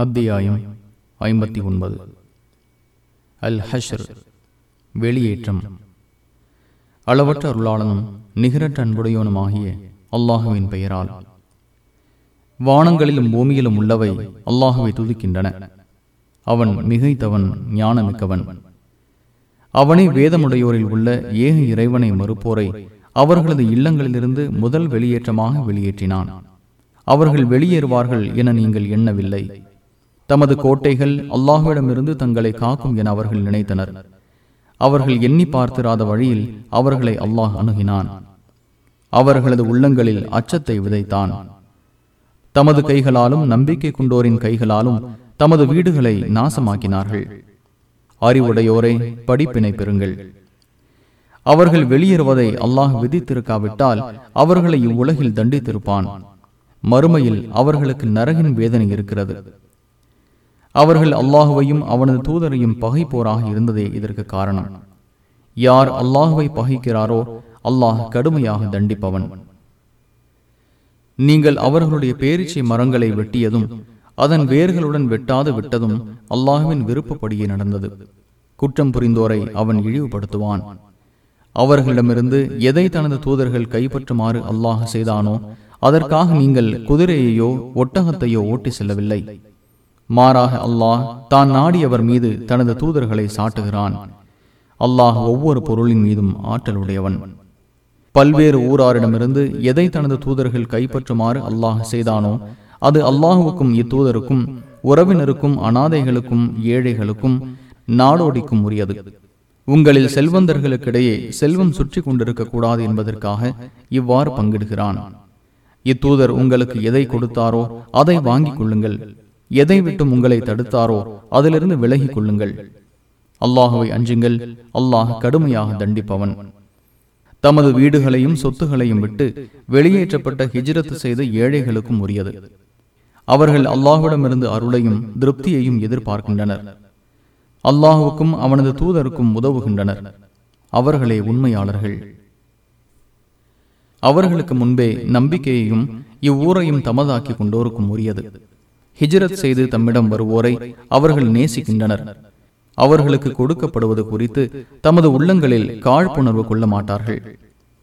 அத்தியாயம் ஐம்பத்தி ஒன்பது. அல் ஹஷர் வெளியேற்றம். அளவற்ற அருளாளனும் நிகரற்ற அன்புடையவனுமாகிய அல்லாஹுவின் பெயரால். வானங்களிலும் பூமியிலும் உள்ளவை அல்லாஹுவை துதிக்கின்றன. அவன் மிகைத்தவன் ஞானமிக்கவன். அவனே வேதமுடையோரில் உள்ள ஏக இறைவனை மறுப்போரை அவர்களது இல்லங்களிலிருந்து முதல் வெளியேற்றமாக வெளியேற்றினான். அவர்கள் வெளியேறுவார்கள் என நீங்கள் எண்ணவில்லை. தமது கோட்டைகள் அல்லாஹுவிடமிருந்து தங்களை காக்கும் என அவர்கள் நினைத்தனர். அவர்கள் எண்ணி பார்த்திராத வழியில் அவர்களை அல்லாஹ் அணுகினான். அவர்களது உள்ளங்களில் அச்சத்தை விதைத்தான். தமது கைகளாலும் நம்பிக்கை கொண்டோரின் கைகளாலும் தமது வீடுகளை நாசமாக்கினார்கள். அறிவுடையோரை படிப்பினை பெறுங்கள். அவர்கள் வெளியேறுவதை அல்லாஹ் விதித்திருக்காவிட்டால் அவர்களை இவ்வுலகில் தண்டித்திருப்பான். மறுமையில் அவர்களுக்கு நரகின் வேதனை இருக்கிறது. அவர்கள் அல்லாஹுவையும் அவனது தூதரையும் பகைப்போராக இருந்ததே இதற்கு காரணம். யார் அல்லாஹுவை பகைக்கிறாரோ அல்லாஹ் கடுமையாக தண்டிப்பவன். நீங்கள் அவர்களுடைய பேரிச்சை மரங்களை வெட்டியதும் அதன் வேர்களுடன் வெட்டாது விட்டதும் அல்லாஹுவின் விருப்பப்படியே நடந்தது. குற்றம் புரிந்தோரை அவன் இழிவுபடுத்துவான். அவர்களிடமிருந்து எதை தனது தூதர்கள் கைப்பற்றுமாறு அல்லாஹ் செய்தானோ அதற்காக நீங்கள் குதிரையையோ ஒட்டகத்தையோ ஓட்டி செல்லவில்லை. மாறாக அல்லாஹ் தான் நாடியவர் மீது தனது தூதர்களை சாட்டுகிறான். அல்லாஹ் ஒவ்வொரு பொருளின் மீதும் ஆற்றலுடையவன் பல்வேறு ஊராரிடமிருந்து எதை தனது தூதர்கள் கைப்பற்றுமாறு அல்லாஹ் செய்தானோ அது அல்லாஹுவுக்கும் இத்தூதருக்கும் உறவினருக்கும் அனாதைகளுக்கும் ஏழைகளுக்கும் நாடோடிக்கும் உரியது. உங்களில் செல்வந்தர்களுக்கிடையே செல்வம் சுற்றி கொண்டிருக்க கூடாது என்பதற்காக இவ்வாறு பங்கிடுகிறான். இத்தூதர் உங்களுக்கு எதை கொடுத்தாரோ அதை வாங்கிக் கொள்ளுங்கள். எதை விட்டும் உங்களை தடுத்தாரோ அதிலிருந்து விலகிக் கொள்ளுங்கள் அல்லாஹுவை அஞ்சுங்கள். அல்லாஹ் கடுமையாக தண்டிப்பவன். தமது வீடுகளையும் சொத்துகளையும் விட்டு வெளியேற்றப்பட்ட ஹிஜ்ரத்து செய்த ஏழைகளுக்கும் உரியது. அவர்கள் அல்லாஹுவிடமிருந்து அருளையும் திருப்தியையும் எதிர்பார்க்கின்றனர். அல்லாஹுக்கும் அவனது தூதருக்கும் உதவுகின்றனர். அவர்களே உண்மையாளர்கள். அவர்களுக்கு முன்பே நம்பிக்கையையும் இவ்வூரையும் தமதாக்கி கொண்டோருக்கும் உரியது. ஹிஜ்ரத் செய்து தம்மிடம் வருவோரை அவர்கள் நேசிக்கின்றனர். அவர்களுக்கு கொடுக்கப்படுவது குறித்து தமது உள்ளங்களில் காழ்ப்புணர்வு கொள்ள மாட்டார்கள்.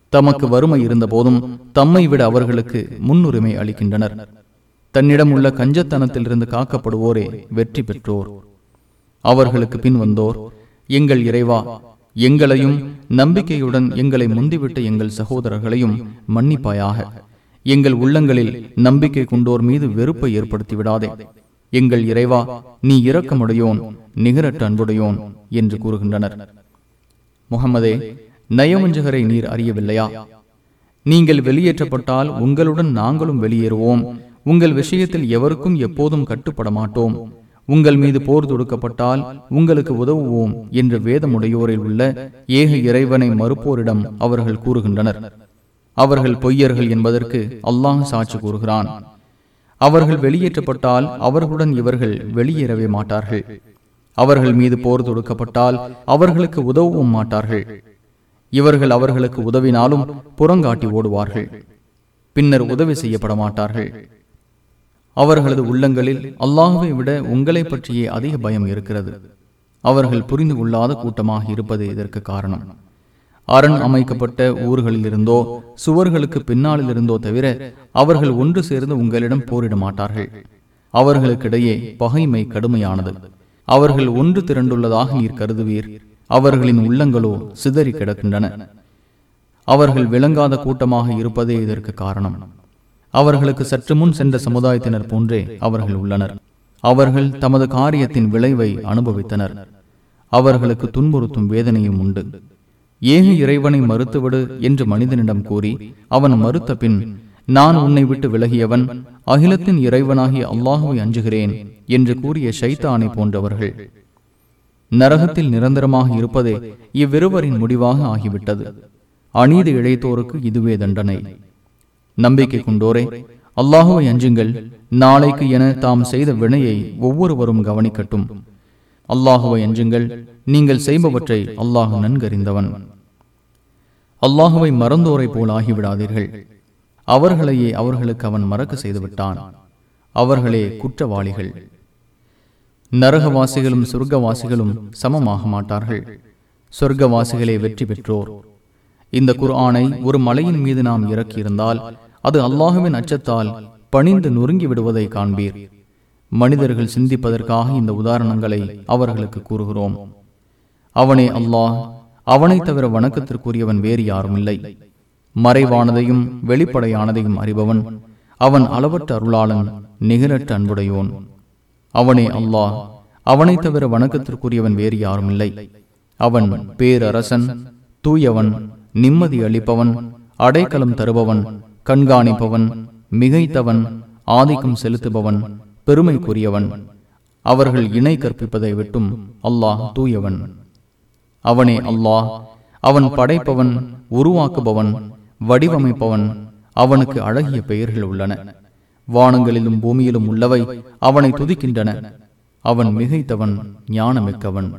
தமக்கு வறுமை இருந்த போதும் தம்மை விட அவர்களுக்கு முன்னுரிமை அளிக்கின்றனர். தன்னிடம் உள்ள கஞ்சத்தனத்திலிருந்து காக்கப்படுவோரே வெற்றி பெற்றோர். அவர்களுக்கு பின் வந்தோர் எங்கள் இறைவா எங்களையும் நம்பிக்கையுடன் எங்களை முந்திவிட்ட எங்கள் சகோதரர்களையும் மன்னிப்பாயாக. எங்கள் உள்ளங்களில் நம்பிக்கை கொண்டோர் மீது வெறுப்பை ஏற்படுத்தி விடாதே எங்கள் இறைவா நீ இரக்கமுடையோன் நிகரற்ற அன்புடையோன் என்று கூறுகின்றனர். முகமதே நயவஞ்சகரை நீர் அறியவில்லையா? நீங்கள் வெளியேற்றப்பட்டால் உங்களுடன் நாங்களும் வெளியேறுவோம். உங்கள் விஷயத்தில் எவருக்கும் எப்போதும் கட்டுப்பட மாட்டோம் உங்கள் மீது போர் தொடுக்கப்பட்டால் உங்களுக்கு உதவுவோம் என்று வேதமுடையோரில் உள்ள ஏக இறைவனை மறுப்போரிடம் அவர்கள் கூறுகின்றனர். அவர்கள் பொய்யர்கள் என்பதற்கு அல்லாஹ் சாட்சி கூறுகிறான். அவர்கள் வெளியேற்றப்பட்டால் அவர்களுடன் இவர்கள் வெளியேறவே மாட்டார்கள். அவர்கள் மீது போர் தொடுக்கப்பட்டால் அவர்களுக்கு உதவவும் மாட்டார்கள். இவர்கள் அவர்களுக்கு உதவினாலும் புறங்காட்டி ஓடுவார்கள். பின்னர் உதவி செய்யப்பட மாட்டார்கள். அவர்களது உள்ளங்களில் அல்லாஹுவை விட உங்களை பற்றியே அதிக பயம் இருக்கிறது. அவர்கள் புரிந்து கொள்ளாத கூட்டமாக இருப்பது இதற்கு காரணம். அரண் அமைக்கப்பட்ட ஊர்களில் இருந்தோ சுவர்களுக்கு பின்னாலிருந்தோ இருந்தோ தவிர அவர்கள் ஒன்று சேர்ந்து உங்களிடம் போரிட மாட்டார்கள் அவர்களுக்கிடையே பகைமை கடுமையானது. அவர்கள் ஒன்று திரண்டுள்ளதாக நீர் கருதுவீர். அவர்களின் உள்ளங்களோ சிதறி கிடக்கின்றன. அவர்கள் விளங்காத கூட்டமாக இருப்பதே இதற்கு காரணம். அவர்களுக்கு சற்று முன் சென்ற சமுதாயத்தினர் போன்றே அவர்கள் உள்ளனர். அவர்கள் தமது காரியத்தின் விளைவை அனுபவித்தனர். அவர்களுக்கு துன்புறுத்தும் வேதனையும் உண்டு. ஏக இறைவனை மறுத்துவிடு என்று மனிதனிடம் கூறி அவன் மறுத்த பின் நான் உன்னை விட்டு விலகியவன் அகிலத்தின் இறைவனாகிய அல்லாஹுவை அஞ்சுகிறேன் என்று கூறிய ஷைத்தானை போன்றவர்கள். நரகத்தில் நிரந்தரமாக இருப்பதே இவ்விருவரின் முடிவாக ஆகிவிட்டது. அநீதி இழைத்தோருக்கு இதுவே தண்டனை. நம்பிக்கை கொண்டோரே அல்லாஹுவை அஞ்சுங்கள். நாளைக்கு என தாம் செய்த வினையை ஒவ்வொருவரும் கவனிக்கட்டும். அல்லாஹுவை அஞ்சுங்கள். நீங்கள் செய்பவற்றை அல்லாஹ் நன்கறிந்தவன். அல்லாஹுவை மறந்தோரை போல் ஆகிவிடாதீர்கள். அவர்களையே அவர்களுக்கு அவன் மறக்க செய்து விட்டான் அவர்களே குற்றவாளிகள். நரகவாசிகளும் சொர்க்கவாசிகளும் சமமாக மாட்டார்கள். சொர்க்கவாசிகளே வெற்றி பெற்றோர். இந்த குர்ஆனை ஒரு மலையின் மீது நாம் இறக்கியிருந்தால் அது அல்லாஹுவின் அச்சத்தால் பணிந்து நொறுங்கி விடுவதை காண்பீர். மனிதர்கள் சிந்திப்பதற்காக இந்த உதாரணங்களை அவர்களுக்கு கூறுகிறோம். அவனே அல்லாஹ் அவனை தவிர வணக்கத்திற்குரியவன் வேறு யாரும் இல்லை மறைவானதையும் வெளிப்படையானதையும் அறிபவன் அவன் அளவற்ற அருளாளன் நிகரற்ற அன்புடையோன் அவனே அல்லாஹ் அவனை தவிர வணக்கத்திற்குரியவன் வேறு யாரும் இல்லை அவன் பேரரசன் தூயவன் நிம்மதி அளிப்பவன் அடைக்கலம் தருபவன் கண்காணிப்பவன் மிகைத்தவன் ஆதிக்கம் செலுத்துபவன் பெருமைக்குரியவன். அவர்கள் இணை கற்பிப்பதை விட்டும் அல்லாஹ் தூயவன். அவனே அல்லாஹ் அவன் படைப்பவன் உருவாக்குபவன் வடிவமைப்பவன் அவனுக்கு அழகிய பெயர்கள் உள்ளன. வானங்களிலும் பூமியிலும் உள்ளவை அவனை துதிக்கின்றன. அவன் மிகைத்தவன் ஞானமிக்கவன்.